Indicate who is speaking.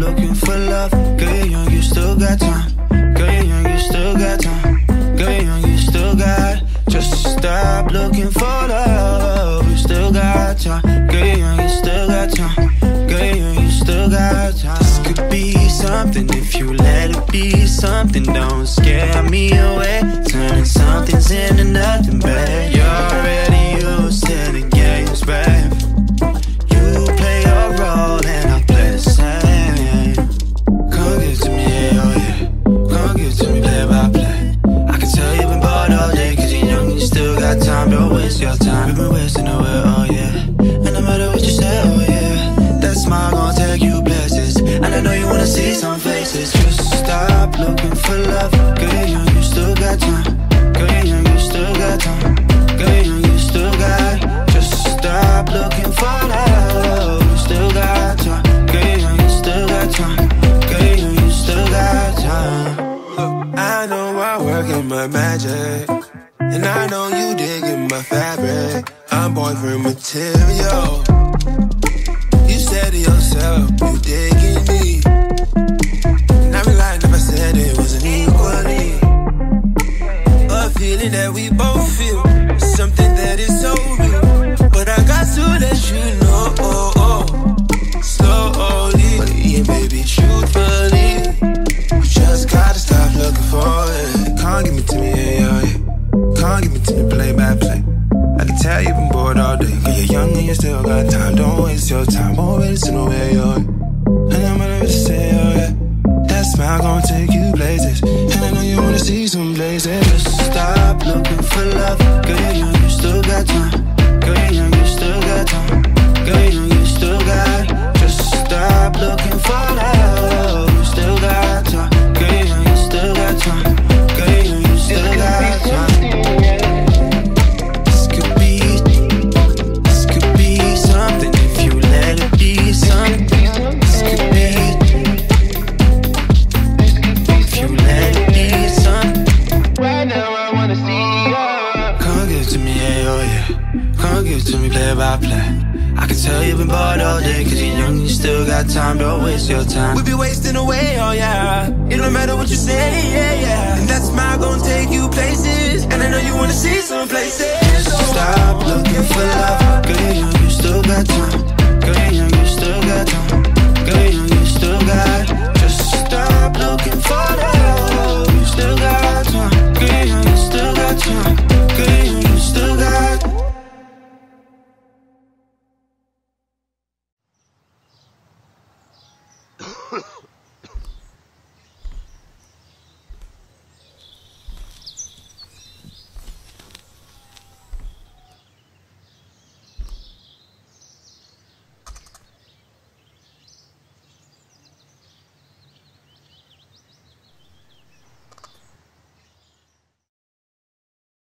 Speaker 1: looking for love. Girl, you're young, you still got time. Girl, you're young, you still got time. Girl, you're young, you still got. Just stop looking for love. You still got time. Girl, you're young, you still got time. Girl, you're young, you still got time. This could be something if you let it be something. Don't scare me away. Turning something's into nothing, babe. Just stop looking for love. Girl, you still got time. Girl, you still got time. Girl, you still got. Just stop looking for love. You still got time. Girl, you still got time. Girl, you still got time.
Speaker 2: I know I work in my magic. And I know you digging my fabric. I'm boyfriend material. You said to yourself, you digging feel. Something that is so real. But I got to let you know. Oh, oh, slowly. But yeah, baby, truthfully. You just gotta stop looking for it. Can't give me to me, yeah, yeah. Can't give me to me, play by play. I can tell you've been bored all day. Cause you're young and you still got time. Don't waste your time. Won't know where you're at. And I'm gonna say, yeah. That smile gonna take you places. And I know you wanna see some places.
Speaker 1: Stop looking for love. Girl, you're young, you still got time. To me, play by play. I can tell you've been bored all day, cause you're young, you still got time, don't waste your time.
Speaker 2: We be wasting away, oh yeah. It don't matter what you say, yeah, yeah. And that smile gonna take you places. And I know you wanna see some places.
Speaker 1: Just stop looking for love. Girl, you're young, you still got time. Girl, you're young, you still got time. Girl, you're young, you still got. Just stop looking for love.